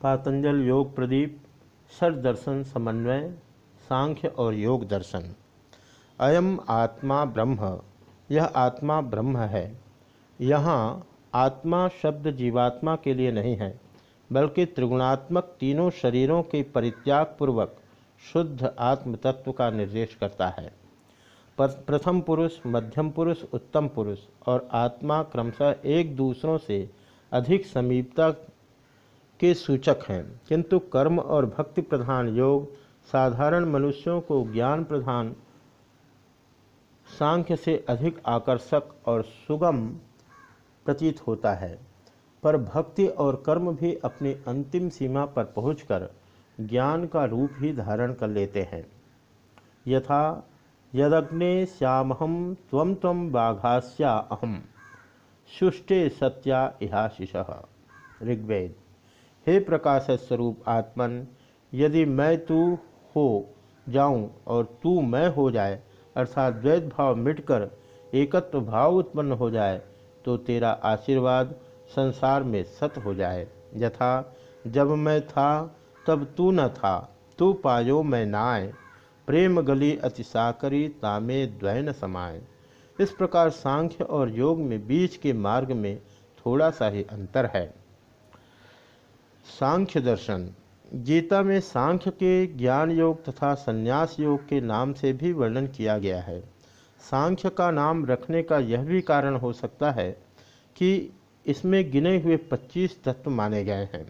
पातंजल योग प्रदीप षड दर्शन समन्वय, सांख्य और योग दर्शन। अयम आत्मा ब्रह्म, यह आत्मा ब्रह्म है। यहाँ आत्मा शब्द जीवात्मा के लिए नहीं है, बल्कि त्रिगुणात्मक तीनों शरीरों के परित्याग पूर्वक शुद्ध आत्म तत्व का निर्देश करता है। प्रथम पुरुष, मध्यम पुरुष, उत्तम पुरुष और आत्मा क्रमशः एक दूसरों से अधिक समीपता के सूचक हैं। किंतु कर्म और भक्ति प्रधान योग साधारण मनुष्यों को ज्ञान प्रधान, सांख्य से अधिक आकर्षक और सुगम प्रतीत होता है। पर भक्ति और कर्म भी अपनी अंतिम सीमा पर पहुंचकर ज्ञान का रूप ही धारण कर लेते हैं। यथा, यदग्ने श्यामहम तम तम बाघास्या अहम शुष्टे सत्या इहाशिष ऋग्वेद। हे प्रकाश स्वरूप आत्मन, यदि मैं तू हो जाऊँ और तू मैं हो जाए, अर्थात द्वैत भाव मिटकर एकत्व भाव उत्पन्न हो जाए तो तेरा आशीर्वाद संसार में सत हो जाए। यथा, जब मैं था, तब तू न था, तू पायो मैं नाय। प्रेम गली अति साकरी, तामे द्वैन समाए इस प्रकार सांख्य और योग में बीच के मार्ग में थोड़ा सा ही अंतर है। सांख्य दर्शन। गीता में सांख्य के ज्ञान योग तथा संन्यास योग के नाम से भी वर्णन किया गया है। सांख्य का नाम रखने का यह भी कारण हो सकता है कि इसमें गिने हुए 25 तत्व माने गए हैं।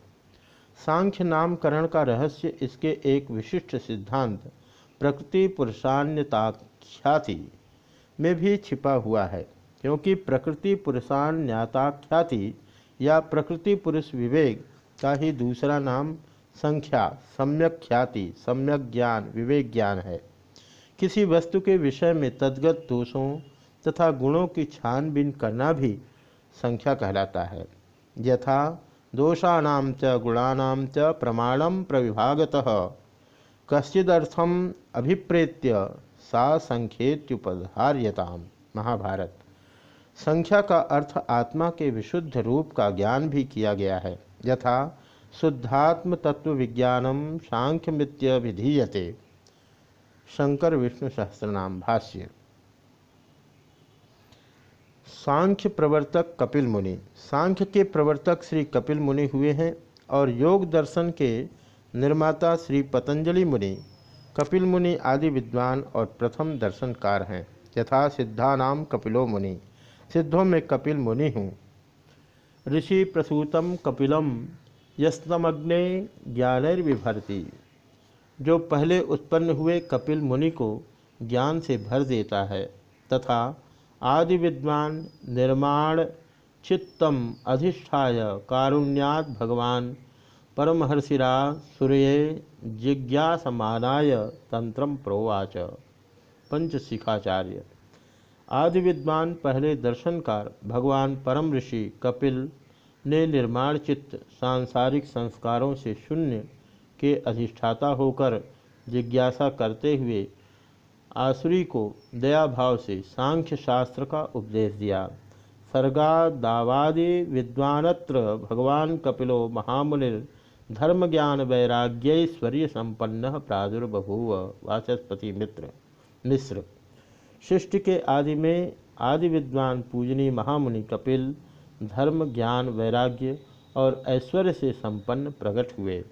सांख्य नामकरण का रहस्य इसके एक विशिष्ट सिद्धांत, प्रकृति पुरुषान्यताख्याति में भी छिपा हुआ है, क्योंकि प्रकृति पुरुषान्यताख्याति या प्रकृति पुरुष विवेक का ही दूसरा नाम संख्या, सम्यक ख्याति, सम्यक ज्ञान, विवेक ज्ञान है। किसी वस्तु के विषय में तद्गत दोषों तथा गुणों की छानबीन करना भी संख्या कहलाता है। यथा दोषाणाम च गुणानाम च प्रमाणम प्रविभागत। कश्चिदर्थम अभिप्रेत्य सा संख्येत्युपधार्यताम। महाभारत। संख्या का अर्थ आत्मा के विशुद्ध रूप का ज्ञान भी किया गया है। यथा शुद्धात्म तत्व विज्ञानम सांख्यमित्य विधीयते शंकर विष्णु सहस्रनाम भाष्य। सांख्य प्रवर्तक कपिल मुनि। सांख्य के प्रवर्तक श्री कपिल मुनि हुए हैं और योग दर्शन के निर्माता श्री पतंजलि मुनि। कपिल मुनि आदि विद्वान और प्रथम दर्शनकार हैं। यथा सिद्धानाम कपिलो मुनि। सिद्धों में कपिल मुनि हूँ। ऋषि प्रसूतम कपिलम यस्तमग्ने ज्ञानर्विभरती। जो पहले उत्पन्न हुए कपिल मुनि को ज्ञान से भर देता है, तथा आदि विद्वान निर्माण चित्तम अधिष्ठाय कारुण्यात भगवान परमहर्षिरा सूर्य जिज्ञासमानाय तंत्र प्रोवाच। पंचशिखाचार्य। आदि विद्वान पहले दर्शनकार भगवान परम ऋषि कपिल ने निर्माण चित्त सांसारिक संस्कारों से शून्य के अधिष्ठाता होकर जिज्ञासा करते हुए आसुरी को दया भाव से सांख्य शास्त्र का उपदेश दिया। सर्गा दावादि विद्वानत्र भगवान कपिलो महामुनिर धर्म ज्ञान वैराग्यश्वर्य संपन्न प्रादुर्बभूव वाचस्पति मित्र, मिश्र। सृष्टि के आदि में आदि विद्वान पूजनी महामुनि कपिल धर्म, ज्ञान, वैराग्य और ऐश्वर्य से संपन्न प्रकट हुए।